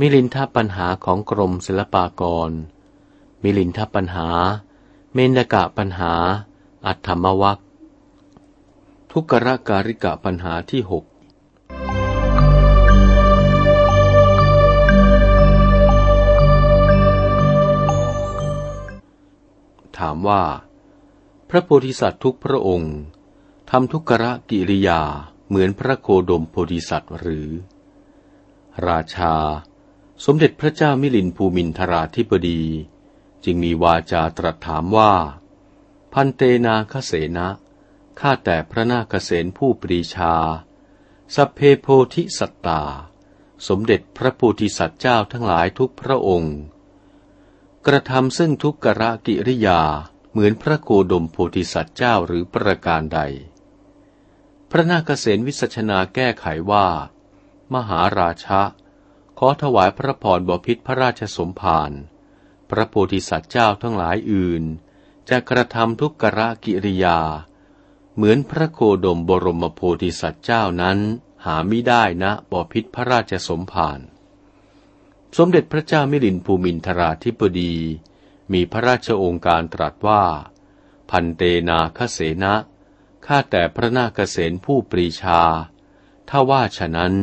มิลินทปัญหาของกรมศิลปากร มิลินทปัญหา เมนกะปัญหา อัตถมวัคทุกรการิกะปัญหาที่หกถามว่า ระโพธิสัตว์ทุกพระองค์ทำทุกขรกิริยาเหมือนพระโคดมโพธิสัตว์หรือ ราชา สมเด็จพระเจ้ามิลินภูมินทราธิบดี จึงมีวาจาตรัสถามว่า พันเตนาคเสนะข้าแต่พระนาคเสนผู้ปรีชา สัพเพโพธิสัตตา สมเด็จพระโพธิสัตว์เจ้าทั้งหลายทุกพระองค์ กระทำซึ่งทุกกระกิริยา เหมือนพระโคดมโพธิสัตว์เจ้าหรือประการใด พระนาคเสนวิสัชนาแก้ไขว่า มหาราชะ ขอถวายพระพรบพิษพระราชสมภารพระโพธิสัตว์เจ้าทั้งหลายอื่น จะกระทำทุกกระกิริยา เหมือนพระโคดมบรมโพธิสัตว์เจ้านั้นหาไม่ได้นะบพิษพระราชสมภารสมเด็จพระเจ้ามิลินภูมินทราธิบดี มีพระราชองค์การตรัสว่า พันเตนาคเสนะข้าแต่พระนาคเสนผู้ปรีชา ถ้าว่าฉะนั้น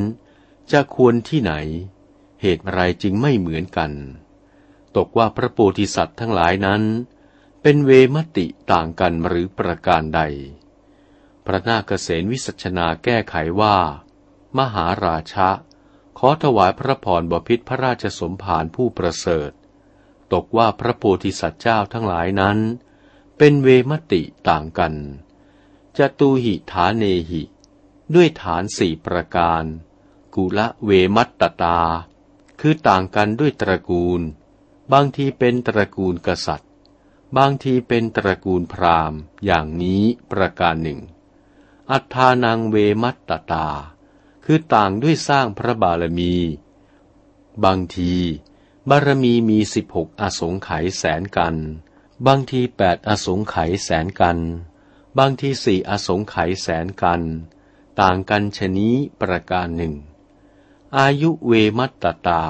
จะควรที่ไหน เหตุไรจึงไม่เหมือนกัน ตกว่าพระโพธิสัตว์ทั้งหลายนั้น เป็นเวมติต่างกันหรือประการใด พระนาคเษนวิสัชนาแก้ไขว่า มหาราชะขอถวายพระพรบพิษพระราชสมภารผู้ประเสริฐ ตกว่าพระโพธิสัตว์เจ้าทั้งหลายนั้น เป็นเวมติต่างกันจะตูหิฐานเนหิ ด้วยฐานสี่ประการ กุละเวมัตตตา คือต่างกันด้วยตระกูล บางทีเป็นตระกูลกษัตริย์ บางทีเป็นตระกูลพราหมณ์ อย่างนี้ประการหนึ่ง อัฏฐานังเวมัตตตา คือต่างด้วยสร้างพระบารมี บางที บารมีมีสิบหกอสงไขยแสนกัน บางทีแปดอสงไขยแสนกัน บางทีสี่อสงไขยแสนกัน ต่างกันชนี้ประการหนึ่ง อายุเวมัตตตา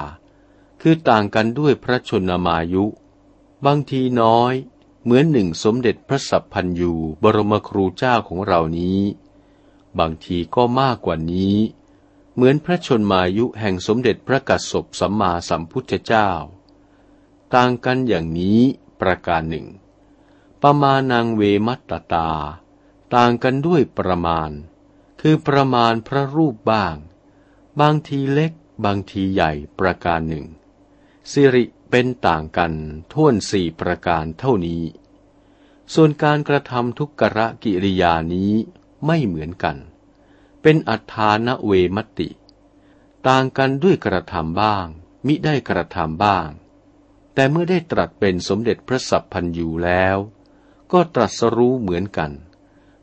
คือต่างกันด้วยพระชนมายุ บางทีน้อย เหมือนหนึ่งสมเด็จพระสัพพันยูบรมครูเจ้าของเรานี้ บางทีก็มากกว่านี้ เหมือนพระชนมายุแห่งสมเด็จพระกัสสปสัมมาสัมพุทธเจ้า ต่างกันอย่างนี้ประการหนึ่ง ประมาณนางเวมัตตตา ต่างกันด้วยประมาณ คือประมาณพระรูปบ้าง บางทีเล็กบางทีใหญ่ประการหนึ่ง สิริเป็นต่างกันท่วนสี่ประการเท่านี้ ส่วนการกระทำทุกกระกิริยานี้ไม่เหมือนกัน เป็นอัฏฐานเวมติ ต่างกันด้วยกระทำบ้าง มิได้กระทำบ้าง แต่เมื่อได้ตรัสเป็นสมเด็จพระสัพพันยูแล้ว ก็ตรัสรู้เหมือนกัน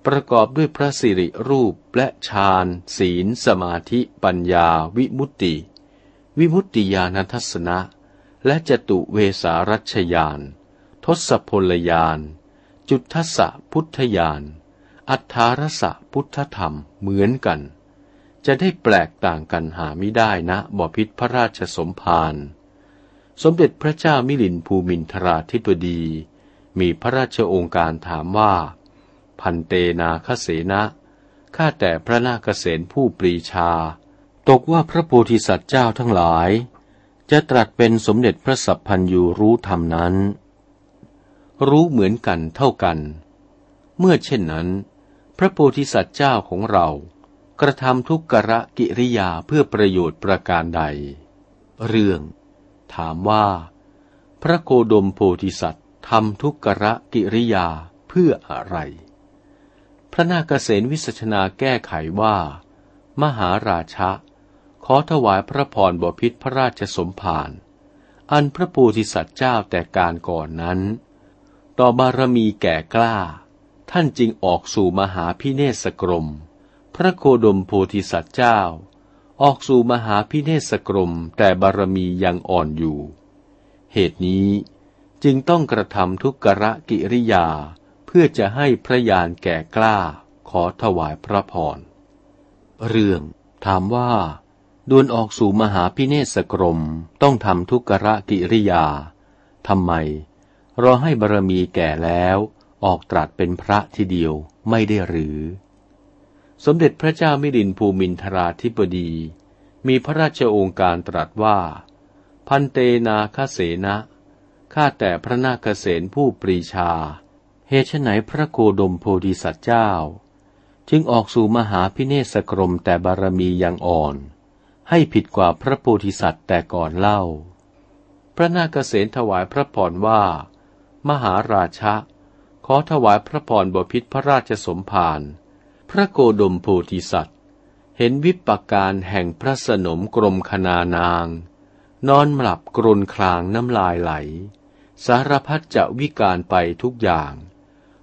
ประกอบด้วยพระสิริรูปและฌานศีล สมาธิปัญญา วิมุตติ วิมุตติญาณทัศนะ และจตุเวสารัชยาน ทศพลยาน จุทสะพุทธยาน อัฏฐารสะพุทธธรรมเหมือนกัน จะได้แปลกต่างกันหาไม่ได้นะบพิษพระราชสมภารสมเด็จพระเจ้ามิลินภูมินทราธิบดี มีพระราชองค์การถามว่า พันเตนาคเสนะข้าแต่พระนาคเษนผู้ปรีชา ตกว่าพระโพธิสัตว์เจ้าทั้งหลาย จะตรัสเป็นสมเด็จพระสัพพันยูรู้ธรรมนั้น รู้เหมือนกันเท่ากัน เมื่อเช่นนั้น พระโพธิสัตว์เจ้าของเรา กระทำทุกกระกิริยาเพื่อประโยชน์ประการใด เรื่อง ถามว่า พระโคดมโพธิสัตว์ทำทุกกระกิริยาเพื่ออะไร พระนาคเษนวิสัชนาแก้ไขว่า มหาราชะ ขอถวายพระพรบพิษพระราชสมภารอันพระปูธิสัตว์เจ้าแต่การก่อนนั้น ต่อบารมีแก่กล้า ท่านจึงออกสู่มหาพิเนศกรม พระโคดมโพธิสัตว์เจ้า ออกสู่มหาพิเนศกรมแต่บารมียังอ่อนอยู่ เหตุนี้จึงต้องกระทำทุกกระกิริยาเพื่อจะให้พระยานแก่กล้าขอถวายพระพร เรื่องถามว่าดวนออกสู่มหาพิเนศกรมต้องทำทุกรกิริยาทำไมรอให้บารมีแก่แล้ว ออกตรัสเป็นพระทีเดียวไม่ได้หรือ สมเด็จพระเจ้ามิรินภูมินทราธิบดี มีพระราชโองการตรัสว่า พันเตนาคเสนะข้าแต่พระนาคเสนผู้ปรีชา เหตุไหนพระโคดมโพธิสัตว์เจ้า จึงออกสู่มหาพิเนศกรมแต่บารมียังอ่อน ให้ผิดกว่าพระโพธิสัตว์แต่ก่อนเล่า พระนาคเสนถวายพระพรว่า มหาราชะ ขอถวายพระพรบพิษพระราชสมภาร พระโกดมโพธิสัตว์ เห็นวิปการแห่งพระสนมกรมคณานาง นอนหลับกรนคลางน้ำลายไหล สารพัดจะวิการไปทุกอย่าง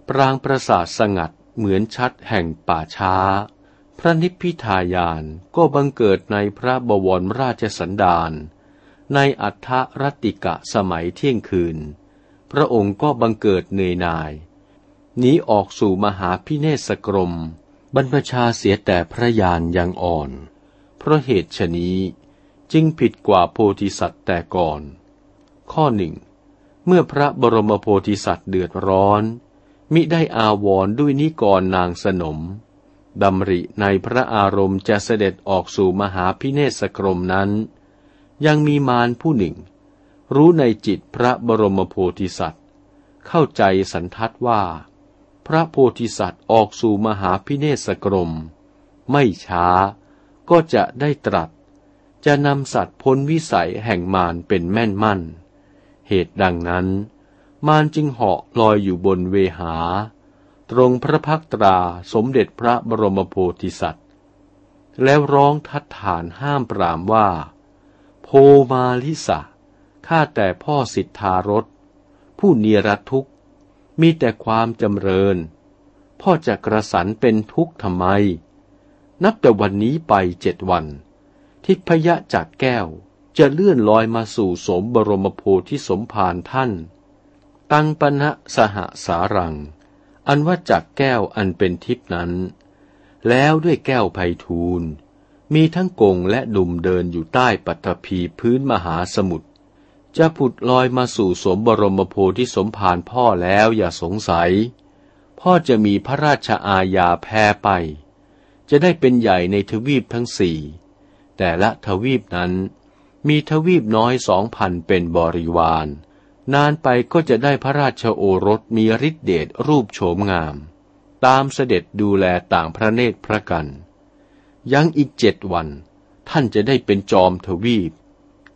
ปรางประสาทสงัดเหมือนชัดแห่งป่าช้า พระนิพพิทายานก็บังเกิดในพระบวรราชสันดาน ในอัฏฐรติกะสมัยเที่ยงคืน พระองค์ก็บังเกิดเนยนาย หนีออกสู่มหาพิเนศกรม บรรพชาเสียแต่พระยานยังอ่อน เพราะเหตุชนี้จึงผิดกว่าโพธิสัตว์แต่ก่อน ข้อหนึ่ง เมื่อพระบรมโพธิสัตว์เดือดร้อน มิได้อาวรด้วยนิกรนางสนมดำริในพระอารมณ์จะเสด็จออกสู่มหาพิเนศกรมนั้น ยังมีมารผู้หนึ่ง รู้ในจิตพระบรมโพธิสัตว์ เข้าใจสันทัดว่า พระโพธิสัตว์ออกสู่มหาพิเนศกรม ไม่ช้าก็จะได้ตรัส จะนำสัตว์พ้นวิสัยแห่งมารเป็นแม่นมั่น เหตุดังนั้น มารจึงเหาะลอยอยู่บนเวหา ตรงพระพักตราสมเด็จพระบรมโพธิสัตว์ แล้วร้องทัดฐานห้ามปรามว่า โพมาลิสะข้าแต่พ่อสิทธารสผู้เนียรทุกข มีแต่ความจำเริญ พ่อจะกระสันเป็นทุกข์ทำไม นับแต่วันนี้ไปเจ็ดวัน ทิพยะจากแก้วจะเลื่อนลอยมาสู่สมบรมโพธิสมภารท่าน ตังปณะสหสารัง อันว่าจากแก้วอันเป็นทิพนั้น แล้วด้วยแก้วไพทูลมีทั้งกงและดุมเดินอยู่ใต้ปัตภีพื้นมหาสมุทร จะผุดลอยมาสู่สมบรมโพธิสมภารพ่อแล้วอย่าสงสัย พ่อจะมีพระราชอาญาแพ้ไป จะได้เป็นใหญ่ในทวีปทั้งสี่ แต่ละทวีปนั้น มีทวีปน้อยสองพันเป็นบริวาร นานไปก็จะได้พระราชโอรสมีฤทธิเดชรูปโฉมงาม ตามเสด็จดูแลต่างพระเนตรพระกัน ยังอีกเจ็ดวัน ท่านจะได้เป็นจอมทวีป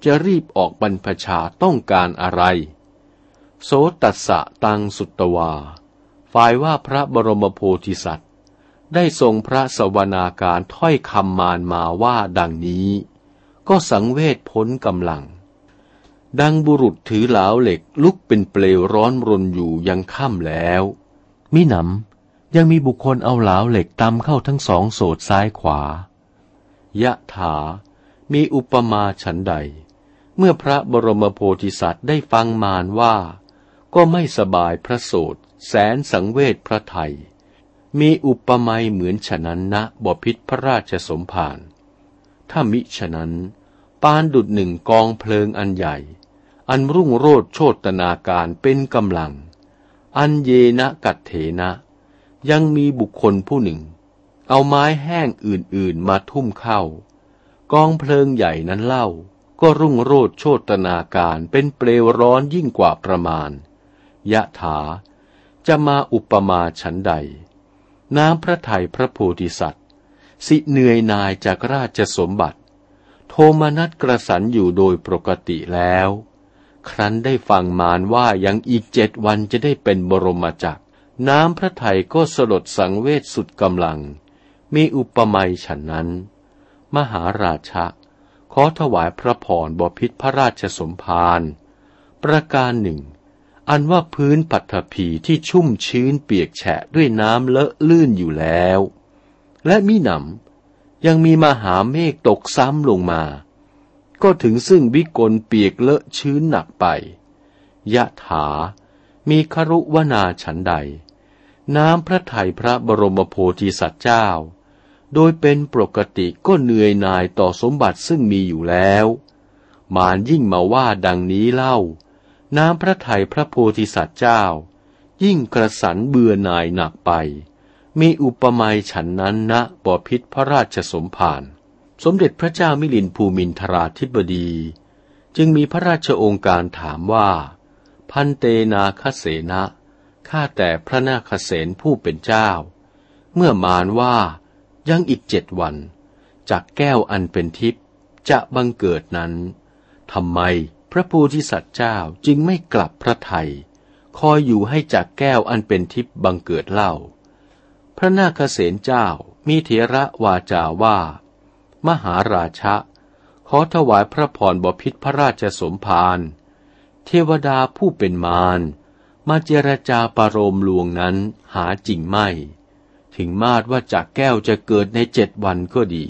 จะรีบออกบรรพชาต้องการอะไร โสตัสสะตังสุตตวา ฝ่ายว่าพระบรมโพธิสัตว์ ได้ทรงพระสวนาการถ้อยคำมานมาว่าดังนี้ ก็สังเวชพ้นกำลัง ดังบุรุษถือเหลาเหล็กลุกเป็นเปลวร้อนรนอยู่ยังค่ำแล้วมิหนำยังมีบุคคลเอาเหลาเหล็กตำเข้าทั้งสองโสดซ้ายขวา ยะถามีอุปมาฉันใด เมื่อพระบรมโพธิสัตว์ได้ฟังมารว่า ก็ไม่สบายพระโสดแสนสังเวชพระไทย มีอุปมาเหมือนฉะนั้นนะบพิษพระราชสมภารถ้ามิฉะนั้น ปานดุดหนึ่งกองเพลิงอันใหญ่ อันรุ่งโรดโชตนาการเป็นกำลัง อันเยนะกัดเถนะ ยังมีบุคคลผู้หนึ่ง เอาไม้แห้งอื่นๆมาทุ่มเข้า กองเพลิงใหญ่นั้นเล่า ก็รุ่งโรดโชตนาการเป็นเปลวร้อนยิ่งกว่าประมาณ ยะถาจะมาอุปมาฉันใด น้ำพระทัยพระโพธิสัตว์ สิเหนื่อยนายจากราชสมบัติ โทมนัสกระสันอยู่โดยปกติแล้ว ครั้นได้ฟังมารว่ายังอีกเจ็ดวันจะได้เป็นบรมจักร น้ำพระทัยก็สลดสังเวชสุดกำลัง มีอุปมาฉันนั้น มหาราชะ อถวายพระพรบพิษพระราชสมภารประการหนึ่ง อันว่าพื้นปัทภีที่ชุ่มชื้นเปียกแฉะด้วยน้ำเลอะลื่นอยู่แล้ว และมิหนำยังมีมหาเมฆตกซ้ำลงมา ก็ถึงซึ่งวิกลเปียกเลอะชื้นหนักไป ยะถา มีครุวนาฉันใด น้ำพระทัยพระบรมโพธิสัตว์เจ้า โดยเป็นปกติก็เหนื่อยหน่ายต่อสมบัติซึ่งมีอยู่แล้ว มารยิ่งมาว่าดังนี้เล่า น้ำพระทัยพระโพธิสัตว์เจ้า ยิ่งกระสันเบื่อหน่ายหนักไป มีอุปมาฉันนั้นณบพิษพระราชสมภารสมเด็จพระเจ้ามิลินภูมินทราธิบดี จึงมีพระราชองค์การถามว่า พันเตนาคเสนะข้าแต่พระนาคเสนผู้เป็นเจ้า เมื่อมานว่า ยังอีกเจ็ดวัน จากแก้วอันเป็นทิพย์จะบังเกิดนั้นทำไมพระโพธิสัตว์เจ้าจึงไม่กลับพระไทยคอยอยู่ให้จากแก้วอันเป็นทิพย์บังเกิดเล่า พระนาคเสนเจ้ามีเถระวาจาว่า มหาราชะ ขอถวายพระพรบพิษพระราชสมภารเทวดาผู้เป็นมารมาเจรจาปรโรมลวงนั้นหาจริงไม่ ถึงมาดว่าจากแก้วจะเกิดในเจ็ดวันก็ดี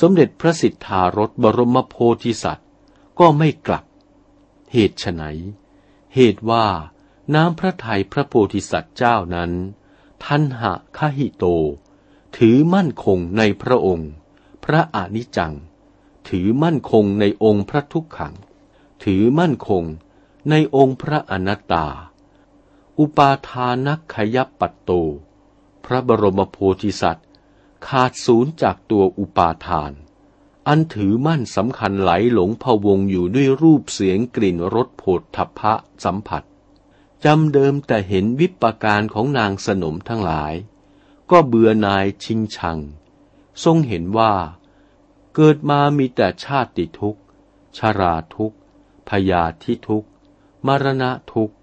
สมเด็จพระสิทธารถบรมโพธิสัตว์ ก็ไม่กลับ เหตุไฉนเหตุว่าน้ำพระทัยพระโพธิสัตว์เจ้านั้น ทันหะคหิโต ถือมั่นคงในพระองค์ พระอนิจัง ถือมั่นคงในองค์พระทุกขัง ถือมั่นคงในองค์พระอนัตตา อุปาทานักขยับปัตโต พระบรมโพธิสัตว์ ขาดศูนย์จากตัวอุปาทาน อันถือมั่นสำคัญไหลหลงพวงอยู่ด้วยรูปเสียงกลิ่นรสโผฏฐัพพะสัมผัสจำเดิมแต่เห็นวิปการของนางสนมทั้งหลาย ก็เบื่อนายชิงชัง ทรงเห็นว่า เกิดมามีแต่ชาติทุกข์ ชาราทุกข์พยาธิทุกข์ มรณะทุกข์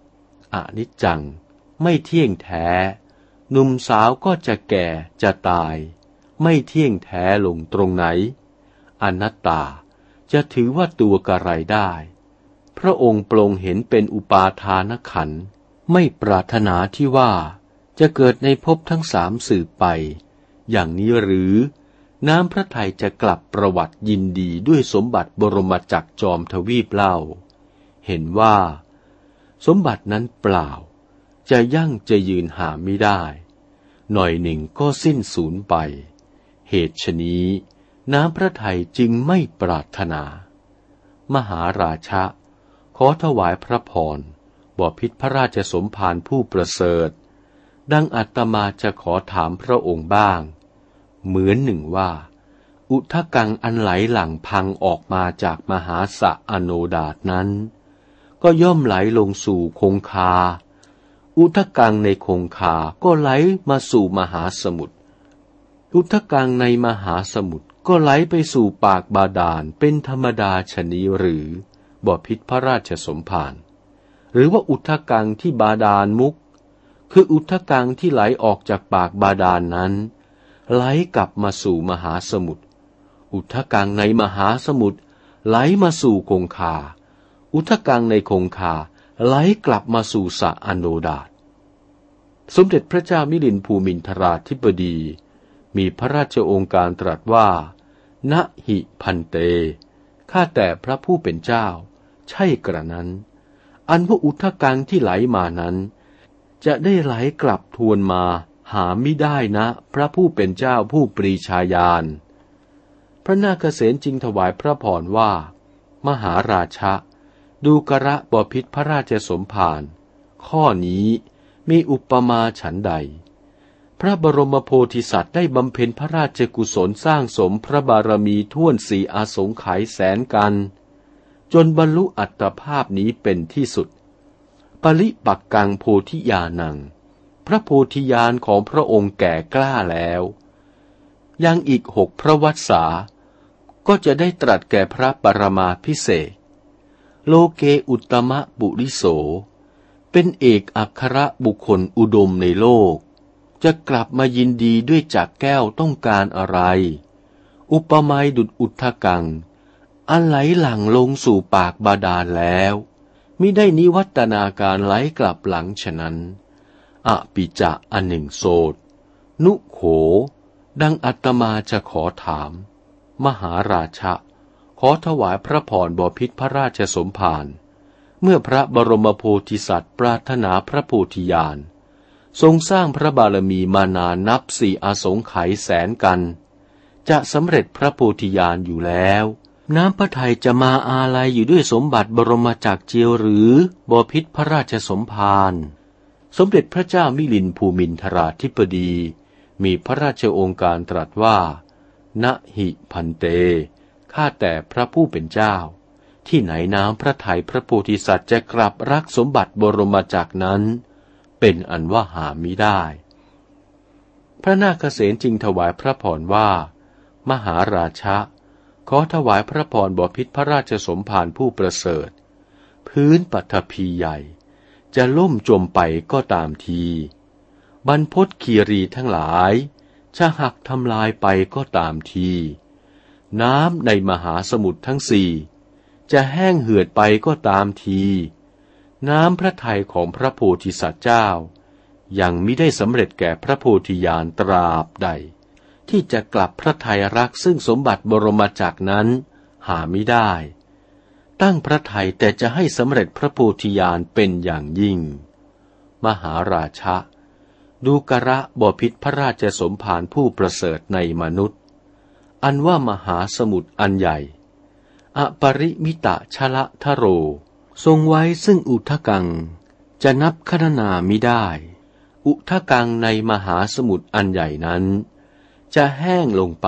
อนิจจัง ไม่เที่ยงแท้ หนุ่มสาวก็จะแก่จะตาย ไม่เที่ยงแท้ลงตรงไหน อนัตตาจะถือว่าตัวกระไรได้ พระองค์ปรงเห็นเป็นอุปาทานขัน ไม่ปรารถนาที่ว่าจะเกิดในภพทั้งสามสืบไป อย่างนี้หรือน้ำพระทัยจะกลับประวัติยินดีด้วยสมบัติบรมจักจอมทวีปเล่า เห็นว่า สมบัตินั้นเปล่า จะยั่งจะยืนหาไม่ได้ หน่อยหนึ่งก็สิ้นสูญไป เหตุชนี้น้ำพระทัยจึงไม่ปรารถนา มหาราชะ ขอถวายพระพรบอพิษพระราชสมภารผู้ประเสริฐ ดังอัตมาจะขอถามพระองค์บ้าง เหมือนหนึ่งว่า อุทกังอันไหลหลังพังออกมาจากมหาสะอโนดาตนั้น ก็ย่อมไหลลงสู่คงคา อุทกังในคงคา ก็ไหลมาสู่มหาสมุทร อุทกังในมหาสมุทรก็ไหลไปสู่ปากบาดาลเป็นธรรมดาชนีหรือบ่อพิษพระราชสมภาร หรือว่าอุทกังที่บาดาลมุก คืออุทกังที่ไหลออกจากปากบาดาลนนั้นไหลกลับมาสู่มหาสมุทร อุทกังในมหาสมุทรไหลมาสู่คงคา อุทกังในคงคา ไหลกลับมาสู่สะอโนดาตสมเด็จพระเจ้ามิลินภูมินทราธิบดี มีพระราชองค์การตรัสว่า ณหิพันเต ข้าแต่พระผู้เป็นเจ้า ใช่กระนั้น อันว่าอุทกังที่ไหลมานั้น จะได้ไหลกลับทวนมาหาไม่ได้นะ พระผู้เป็นเจ้าผู้ปรีชาญาณ พระนาคเษนจึงถวายพระพรว่า มหาราชะ ดูกระบพิษพระราชสมภารข้อนี้มีอุปมาฉันใด พระบรมโพธิสัตว์ได้บำเพ็ญพระราชกุศลสร้างสมพระบารมีท่วนสี่อาสงไขยแสนกัน จนบรรลุอัตภาพนี้เป็นที่สุด ปริปักกังโพธิญาณัง พระโพธิญาณของพระองค์แก่กล้าแล้ว ยังอีกหกพระวัษสาก็จะได้ตรัสแก่พระปรมาพิเศษ โลเกอุตมะบุริโส เป็นเอกอัครบุคคลอุดมในโลก จะกลับมายินดีด้วยจากแก้วต้องการอะไร อุปมาดุดอุทธกัง อันไหลหลังลงสู่ปากบาดาลแล้วมิได้นิวัตนาการไหลกลับหลังฉะนั้น อปิจะอันหนึ่งโสดนุโข ดังอัตมาจะขอถาม มหาราชะ อถวายพระพรบพิษพระราชสมภารเมื่อพระบรมโพธิสัตว์ปรารถนาพระโพธิญาณทรงสร้างพระบารมีมานานนับสี่อาสงไขยแสนกัน จะสำเร็จพระโพธิญาณอยู่แล้ว น้ำพระทัยจะมาอาลัยอยู่ด้วยสมบัติบรมจักเจียวหรือบอพิษพระราชสมภารสมเด็จพระเจ้ามิลินภูมินทราธิปดี มีพระราชองค์การตรัสว่า ณหิพันเต ข้าแต่พระผู้เป็นเจ้า ที่ไหนน้ำพระทัยพระโพธิสัตว์จะกลับรักสมบัติบรมจักรนั้น เป็นอันว่าหามิได้ พระนาคเษนจึงถวายพระพรว่า มหาราชะ ขอถวายพระพรบพิษพระราชสมภารผู้ประเสริฐ พื้นปัทภีใหญ่ จะล่มจมไปก็ตามที บรรพศคีรีทั้งหลาย จะหักทำลายไปก็ตามที น้ำในมหาสมุทรทั้งสี่ จะแห้งเหือดไปก็ตามที น้ำพระทัยของพระโพธิสัตว์เจ้า ยังมิได้สำเร็จแก่พระโพธิญาณตราบใด ที่จะกลับพระทัยรักซึ่งสมบัติบรมจักนั้นหาไม่ได้ ตั้งพระทัยแต่จะให้สำเร็จพระโพธิญาณเป็นอย่างยิ่ง มหาราชะดูกระบพิษพระราชสมภารผู้ประเสริฐในมนุษย์ อันว่ามหาสมุทรอันใหญ่ อปริมิตะชะละทะโร ทรงไว้ซึ่งอุทกัง จะนับคณนามิได้ อุทกังในมหาสมุทรอันใหญ่นั้น จะแห้งลงไป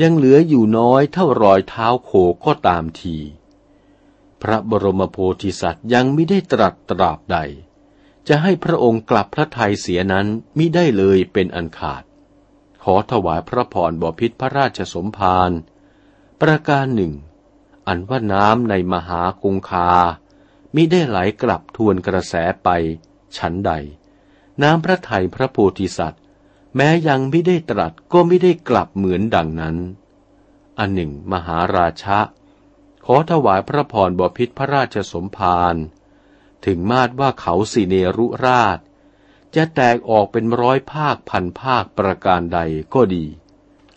ยังเหลืออยู่น้อยเท่ารอยเท้าโคก็ตามที พระบรมโพธิสัตว์ยังไม่ได้ตรัสตราบใด จะให้พระองค์กลับพระทัยเสียนั้นมิได้เลยเป็นอันขาด ขอถวายพระพรบพิษพระราชสมภารประการหนึ่ง อันว่าน้ำในมหาคงคา มิได้ไหลกลับทวนกระแสไป ฉันใด น้ำพระไทยพระโพธิสัตว์ แม้ยังไม่ได้ตรัสก็ไม่ได้กลับเหมือนดังนั้น อันหนึ่ง มหาราชะ ขอถวายพระพรบพิษพระราชสมภารถึงมาดว่าเขาสีเนรุราช จะแตกออกเป็นร้อยภาคพันภาคประการใดก็ดี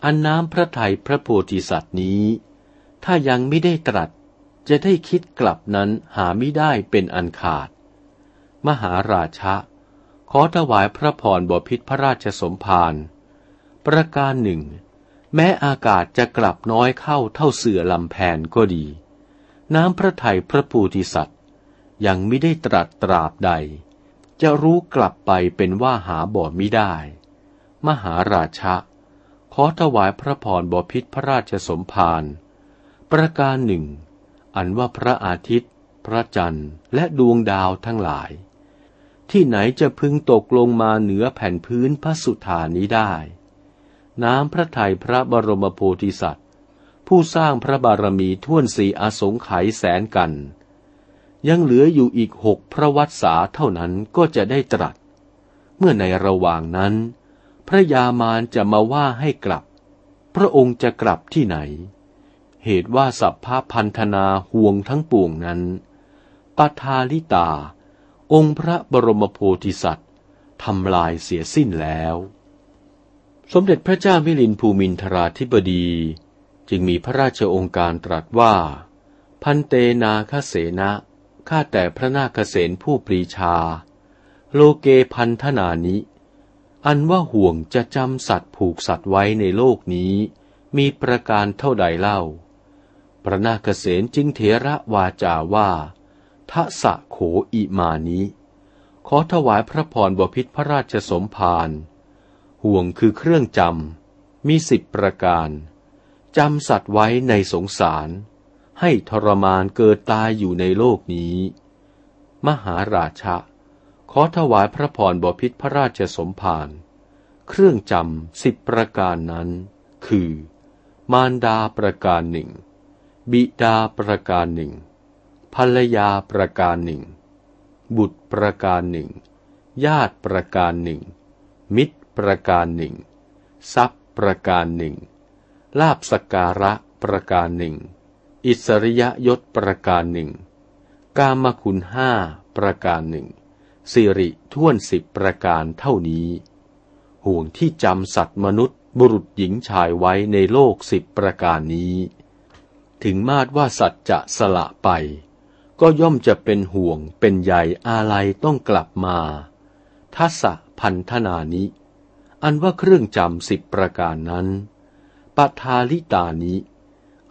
อันน้ำพระทัยพระโพธิสัตว์นี้ ถ้ายังไม่ได้ตรัสจะได้คิดกลับนั้นหาไม่ได้เป็นอันขาด มหาราชะ ขอถวายพระพรบพิษพระราชสมภารประการหนึ่ง แม้อากาศจะกลับน้อยเข้าเท่าเสือลำแพนก็ดี น้ำพระทัยพระปูติสัตว์ยังไม่ได้ตรัสตราบใด จะรู้กลับไปเป็นว่าหาบ่ไม่ได้ มหาราชะ ขอถวายพระพรบพิษพระราชสมภารประการหนึ่ง อันว่าพระอาทิตย์ พระจันทร์ และดวงดาวทั้งหลาย ที่ไหนจะพึงตกลงมาเหนือแผ่นพื้นพระสุธานี้ได้ น้ำพระทัยพระบรมโพธิสัตว์ ผู้สร้างพระบารมีท่วนสีอาสงไขยแสนกัน ยังเหลืออยู่อีกหกพระวัตสาเท่านั้นก็จะได้ตรัส เมื่อในระหว่างนั้น พระยามารจะมาว่าให้กลับ พระองค์จะกลับที่ไหน เหตุว่าสัพพะพันธนาห่วงทั้งปวงนั้นปทาลิตา องค์พระบรมโพธิสัตว์ทำลายเสียสิ้นแล้ว สมเด็จพระเจ้ามิลินภูมินทราธิบดี จึงมีพระราชองค์การตรัสว่า พันเตนาคเสนะ ข้าแต่พระนาคเสนผู้ปรีชา โลเกพันธนานิ อันว่าห่วงจะจำสัตว์ผูกสัตว์ไว้ในโลกนี้ มีประการเท่าใดเล่า พระนาคเษนจึงเถระวาจาว่าทะสะโขอิมานิขอถวายพระพรบพิษพระราชสมภารห่วงคือเครื่องจำมีสิบประการจำสัตว์ไว้ในสงสาร ให้ทรมานเกิดตายอยู่ในโลกนี้ มหาราชะ ขอถวายพระพรบพิษพระราชสมภาร เครื่องจำสิบประการนั้น คือ มารดาประการหนึ่ง บิดาประการหนึ่ง ภรรยาประการหนึ่ง บุตรประการหนึ่ง ญาติประการหนึ่ง มิตรประการหนึ่ง ทรัพย์ประการหนึ่ง ลาบสการะประการหนึ่ง อิสริยยศประการหนึ่ง กามคุณห้าประการหนึ่ง สิริท่วนสิบประการเท่านี้ ห่วงที่จำสัตว์มนุษย์บุรุษหญิงชายไว้ในโลกสิบประการนี้ ถึงมาดว่าสัตว์จะสละไป ก็ย่อมจะเป็นห่วงเป็นใยอาลัยต้องกลับมา ทัศพันธนานิ อันว่าเครื่องจำสิบประการนั้นปทาลิตานิ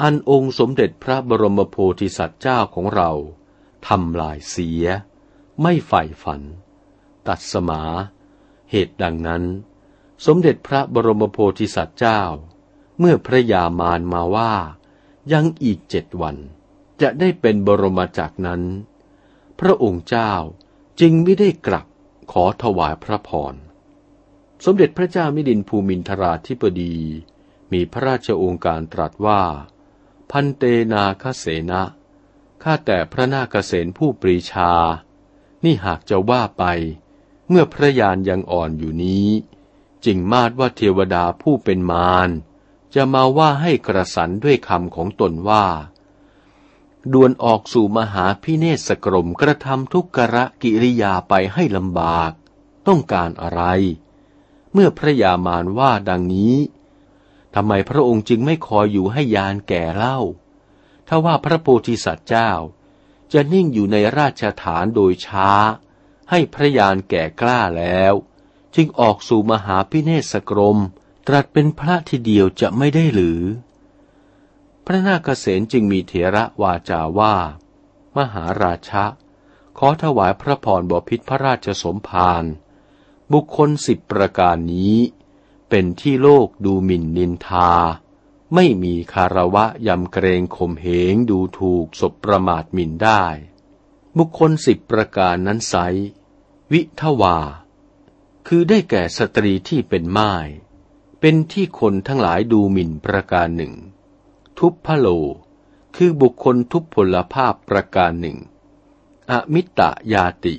อันองค์สมเด็จพระบรมโพธิสัตว์เจ้าของเราทำลายเสีย ไม่ใฝ่ฝัน ตัดสมา เหตุดังนั้น สมเด็จพระบรมโพธิสัตว์เจ้า เมื่อพระยามารมาว่า ยังอีกเจ็ดวัน จะได้เป็นบรมจักนั้น พระองค์เจ้าจึงไม่ได้กลับขอถวายพระพร สมเด็จพระเจ้ามิลินภูมินทราธิปดี มีพระราชโองการตรัสว่า พันเตนาคเสนะข้าแต่พระนาคเษนผู้ปรีชา นี่หากจะว่าไป เมื่อพระยานยังอ่อนอยู่นี้จึงมาดว่าเทวดาผู้เป็นมารจะมาว่าให้กระสันด้วยคำของตนว่าดวนออกสู่มหาพิเนศกรมกระทำทุกขะกิริยาไปให้ลำบาก ต้องการอะไร เมื่อพระยามารว่าดังนี้ ทำไมพระองค์จึงไม่คอยอยู่ให้ยานแก่เล่า ถ้าว่าพระโพธิสัตว์เจ้า จะนิ่งอยู่ในราชฐานโดยช้า ให้พระยานแก่กล้าแล้ว จึงออกสู่มหาพิเนศกรม ตรัสเป็นพระทีเดียวจะไม่ได้หรือ พระนาคเษนจึงมีเถระวาจาว่า มหาราชะ ขอถวายพระพรบพิษพระราชสมภารบุคคลสิบประการนี้ เป็นที่โลกดูหมิ่นนินทา ไม่มีคารวะยำเกรงข่มเหงดูถูกศพประมาทหมิ่นได้ บุคคลสิบประการนั้นไซวิทวา คือได้แก่สตรีที่เป็นไม้เป็นที่คนทั้งหลายดูหมิ่นประการหนึ่ง ทุพพโล คือบุคคลทุพพลภาพประการหนึ่ง อมิตะยาติ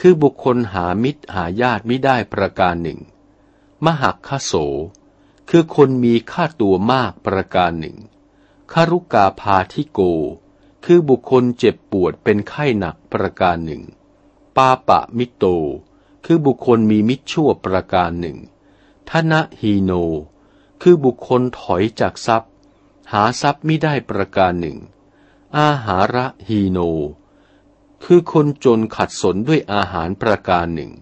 คือบุคคลหามิตรหาญาติไม่ได้ประการหนึ่ง มหักขโส คือคนมีค่าตัวมากประการหนึ่งคารุกาพาทิโก คือบุคคลเจ็บปวดเป็นไข้หนักประการหนึ่ง ปาปะมิโต คือบุคคลมีมิตรชั่วประการหนึ่งทนะฮีโน คือบุคคลถอยจากทรัพย์ หาทรัพย์ไม่ได้ประการหนึ่ง อาหาระฮีโน คือคนจนขัดสนด้วยอาหารประการหนึ่ง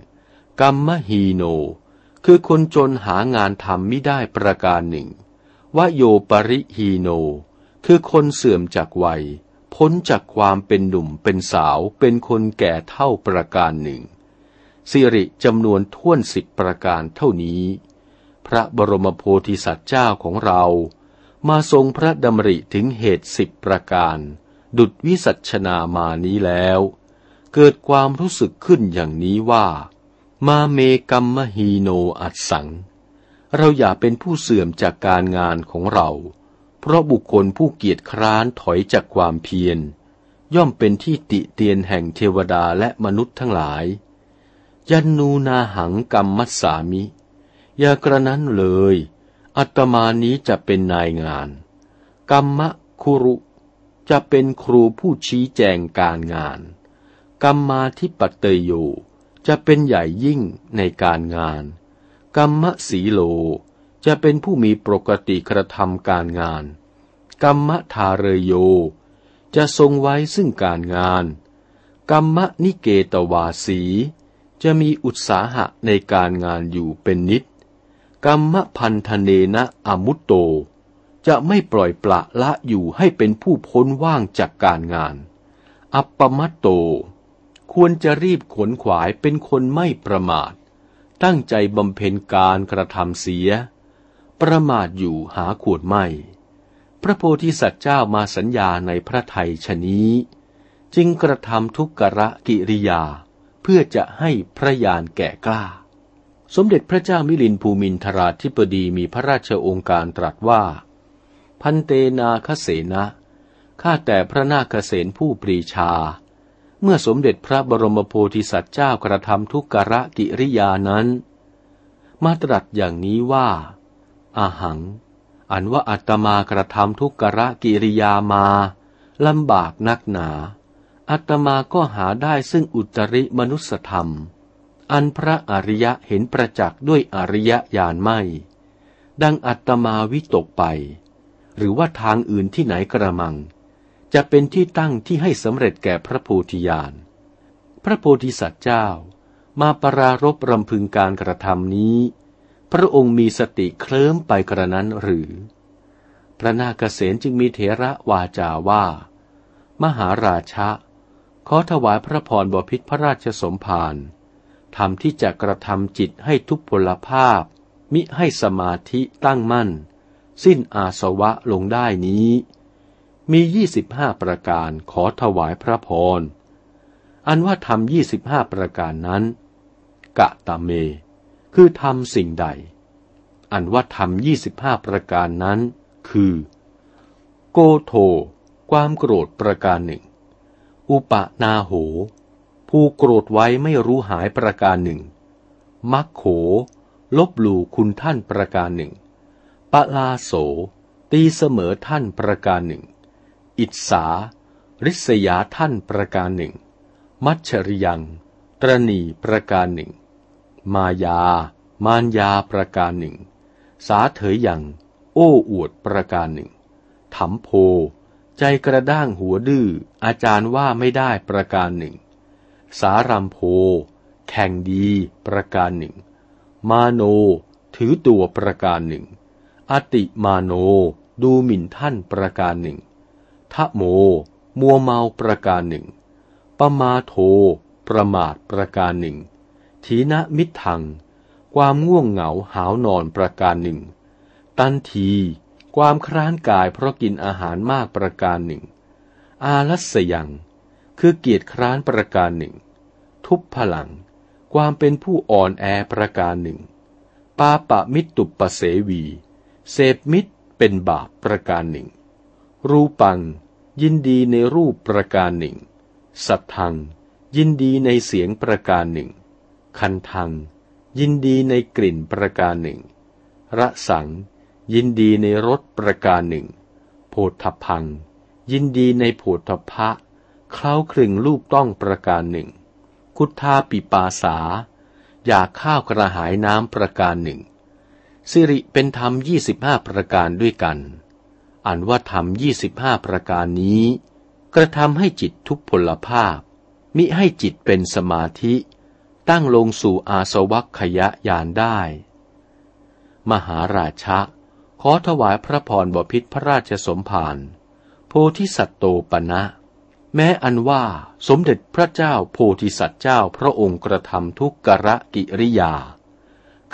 กรรมฮีโน คือคนจนหางานทำไม่ได้ประการหนึ่งวโยปริฮีโน คือคนเสื่อมจากวัย พ้นจากความเป็นหนุ่มเป็นสาวเป็นคนแก่เท่าประการหนึ่งสิริจำนวนท่วนสิบประการเท่านี้ พระบรมโพธิสัตว์เจ้าของเรา มาทรงพระดำริถึงเหตุสิบประการ ดุดวิสัชนามานี้แล้ว เกิดความรู้สึกขึ้นอย่างนี้ว่า มาเมกัมมฮีโนอัดสัง เราอย่าเป็นผู้เสื่อมจากการงานของเรา เพราะบุคคลผู้เกียจคร้านถอยจากความเพียร ย่อมเป็นที่ติเตียนแห่งเทวดาและมนุษย์ทั้งหลาย ยันนูนาหังกรรมมัสสามิ อย่ากระนั้นเลย อัตมานี้จะเป็นนายงาน กรรมะคุรุ จะเป็นครูผู้ชี้แจงการงาน กรรมาทิปเตยโย จะเป็นใหญ่ยิ่งในการงาน กรรมสีโล จะเป็นผู้มีปกติกระทำการงาน กรรมทาเรโย จะทรงไว้ซึ่งการงาน กรรมนิเกตวาสี จะมีอุตสาหะในการงานอยู่เป็นนิด กรรมพันธเนนะอมุตโต จะไม่ปล่อยปละละอยู่ให้เป็นผู้พ้นว่างจากการงาน อัปปมัตโต ควรจะรีบขนขวายเป็นคนไม่ประมาท ตั้งใจบำเพ็ญการกระทำเสีย ประมาทอยู่หาขวดไม่ พระโพธิสัตว์เจ้ามาสัญญาในพระไทยชนี้ จึงกระทำทุกกระกิริยา เพื่อจะให้พระยานแก่กล้า สมเด็จพระเจ้ามิลินภูมินทราธิปดีมีพระราชองค์การตรัสว่า พันเตนาคเสนะข้าแต่พระนาคเสนผู้ปรีชา เมื่อสมเด็จพระบรมโพธิสัตว์เจ้ากระทำทุกกระกิริยานั้น มาตรัสอย่างนี้ว่า อาหัง อันว่าอัตมากระทำทุกกระกิริยามาลำบากนักหนา อัตมาก็หาได้ซึ่งอุตริมนุสธรรม อันพระอริยะเห็นประจักษ์ด้วยอริยญาณไม่ ดังอัตมาวิตกไป หรือว่าทางอื่นที่ไหนกระมัง จะเป็นที่ตั้งที่ให้สำเร็จแก่พระโพธิญาณ พระโพธิสัตว์เจ้ามาปรารบรำพึงการกระทำนี้ พระองค์มีสติเคลิ้มไปกระนั้นหรือ พระนาคเษนจึงมีเถระวาจาว่า มหาราชะ ขอถวายพระพรบพิษพระราชสมภารทำที่จะกระทำจิตให้ทุพพลภาพ มิให้สมาธิตั้งมั่น สิ้นอาสวะลงได้นี้ มียี่สิบห้าประการขอถวายพระพร อันว่าทำยี่สิบห้าประการนั้น กะตะเม คือทำสิ่งใด อันว่าทำยี่สิบห้าประการนั้น คือ โกโท ความโกรธประการหนึ่ง อุปนาโห ผู้โกรธไว้ไม่รู้หายประการหนึ่ง มักโข ลบหลู่คุณท่านประการหนึ่งปะลาโส ตีเสมอท่านประการหนึ่ง อิสาริษยาท่านประการหนึ่ง มัชชริยัง ตรณีประการหนึ่ง มายา มานยาประการหนึ่ง สาเถยยัง โอ้อวดประการหนึ่งถมโพ ใจกระด้างหัวดื้ออาจารย์ว่าไม่ได้ประการหนึ่ง สารัมโพ แข่งดีประการหนึ่ง มาโน ถือตัวประการหนึ่ง อติมาโนดูหมิ่นท่านประการหนึ่ง ทะโม มัวเมาประการหนึ่งปมาโท ประมาทประการหนึ่ง ทีนะมิทัง ความง่วงเหงาหาวนอนประการหนึ่ง ตันที ความคร้านกายเพราะกินอาหารมากประการหนึ่ง อาลัสยัง คือเกียรติคร้านประการหนึ่ง ทุพพลัง ความเป็นผู้อ่อนแอประการหนึ่ง ปาปะมิตุปเสวี เสพมิตรเป็นบาปประการหนึ่ง รูปัง ยินดีในรูปประการหนึ่ง สัทธัง ยินดีในเสียงประการหนึ่ง คันทัง ยินดีในกลิ่นประการหนึ่ง ระสัง ยินดีในรสประการหนึ่ง โพธพัง ยินดีในโพธพะ เคล้าคลึงรูปต้องประการหนึ่ง คุทาปิปาสา อยากข้าวกระหายน้ำประการหนึ่งสิริเป็นธรรมยี่สิบห้าประการด้วยกัน อันว่าธรรมยี่สิบห้าประการนี้ กระทำให้จิตทุกพลภาพ มิให้จิตเป็นสมาธิ ตั้งลงสู่อาสวัคขยะยานได้ มหาราชะ ขอถวายพระพรบพิษพระราชสมภารโพธิสัตโตปณะแม้อันว่าสมเด็จพระเจ้าโพธิสัตว์เจ้าพระองค์กระทำทุกกระกิริยา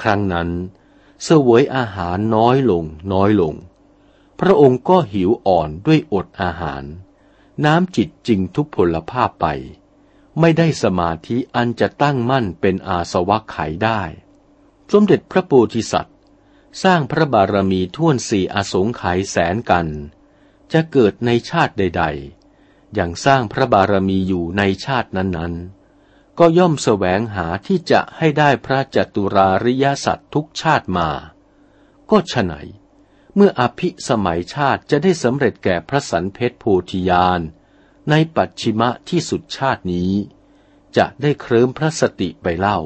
ครั้งนั้นเสวยอาหารน้อยลงน้อยลง พระองค์ก็หิวอ่อนด้วยอดอาหาร น้ำจิตจึงทุพพลภาพไป ไม่ได้สมาธิอันจะตั้งมั่นเป็นอาสวะไขได้ สมเด็จพระโพธิสัตว์ สร้างพระบารมีท่วนสี่อสงไขยแสนกัน จะเกิดในชาติใด ๆ อย่างสร้างพระบารมีอยู่ในชาตินั้นๆ ก็ย่อมแสวงหาที่จะให้ได้พระจตุราริยสัตว์ทุกชาติมา ก็ฉไหน เมื่ออภิสมัยชาติจะได้สำเร็จแก่พระสันเพชรโพธิญาณในปัจฉิมะที่สุดชาตินี้ จะได้เคลิ้มพระสติไปเล่า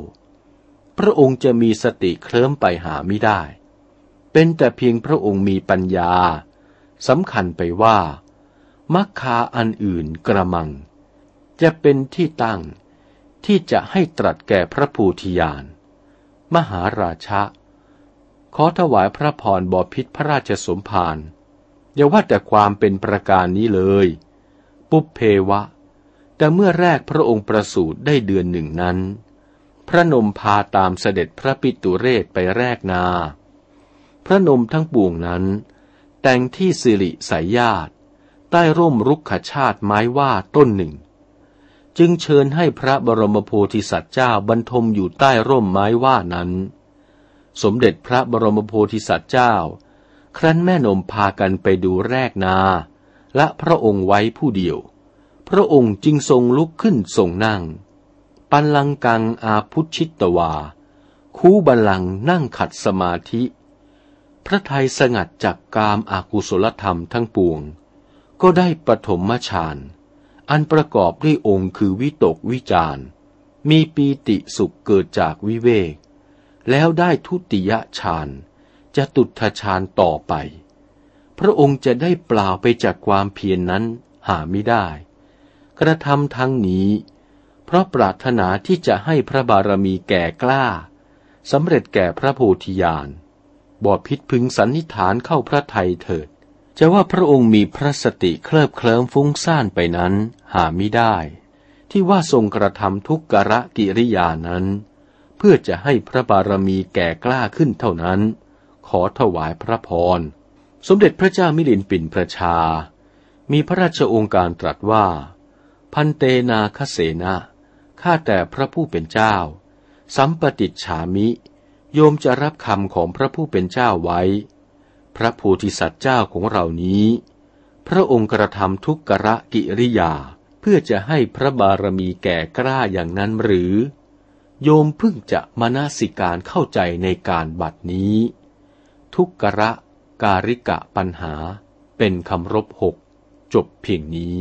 พระองค์จะมีสติเคลิ้มไปหาไม่ได้ เป็นแต่เพียงพระองค์มีปัญญาสำคัญไปว่ามัคคาอันอื่นกระมัง จะเป็นที่ตั้งที่จะให้ตรัสแก่พระภูธิญาณมหาราชะ ขอถวายพระพรบพิษพระราชสมภารอย่าว่าแต่ความเป็นประการนี้เลย ปุบเพวะ แต่เมื่อแรกพระองค์ประสูติได้เดือนหนึ่งนั้น พระนมพาตามเสด็จพระปิตุเรศไปแรกนา พระนมทั้งปวงนั้น แต่งที่สิริสายญาติ ใต้ร่มรุกขชาติไม้ว่าต้นหนึ่ง จึงเชิญให้พระบรมโพธิสัตว์เจ้าบรรทมอยู่ใต้ร่มไม้ว่านั้น สมเด็จพระบรมโพธิสัตว์เจ้า ครั้นแม่นมพากันไปดูแรกนา และพระองค์ไว้ผู้เดียว พระองค์จึงทรงลุกขึ้นทรงนั่ง ปันลังกังอาพุชิตวา คูบัลลังนั่งขัดสมาธิ พระไทยสงัดจากกามอากุศลธรรมทั้งปวง ก็ได้ปฐมฌานอันประกอบด้วยองค์คือวิตกวิจารมีปีติสุขเกิดจากวิเวก แล้วได้ทุติยฌานจะตุทฌานต่อไป พระองค์จะได้เปล่าไปจากความเพียรนนั้นหาไม่ได้ กระทำทั้งนี้ เพราะปรารถนาที่จะให้พระบารมีแก่กล้าสำเร็จแก่พระโพธิญาณบอพิษพึงสันนิฐานเข้าพระไทยเถิด จะว่าพระองค์มีพระสติเคลิบเคลิ้มฟุ้งซ่านไปนั้นหาไม่ได้ ที่ว่าทรงกระทำทุกกระกิริยานั้น พื่อจะให้พระบารมีแก่กล้าขึ้นเท่านั้น ขอถวายพระพร สมเด็จพระเจ้ามิลินปินประชา มีพระราชองค์การตรัสว่า พันเตนาคเสนาข้าแต่พระผู้เป็นเจ้า สัมปติฉามิ โยมจะรับคำของพระผู้เป็นเจ้าไว้ พระโพธิสัตว์เจ้าของเรานี้ พระองค์กระทำทุกกระกิริยา เพื่อจะให้พระบารมีแก่กล้าอย่างนั้นหรือ โยมเพิ่งจะมานาสิการเข้าใจในการบัดนี้ ทุกกระการิกะปัญหาเป็นคำรบหกจบเพียงนี้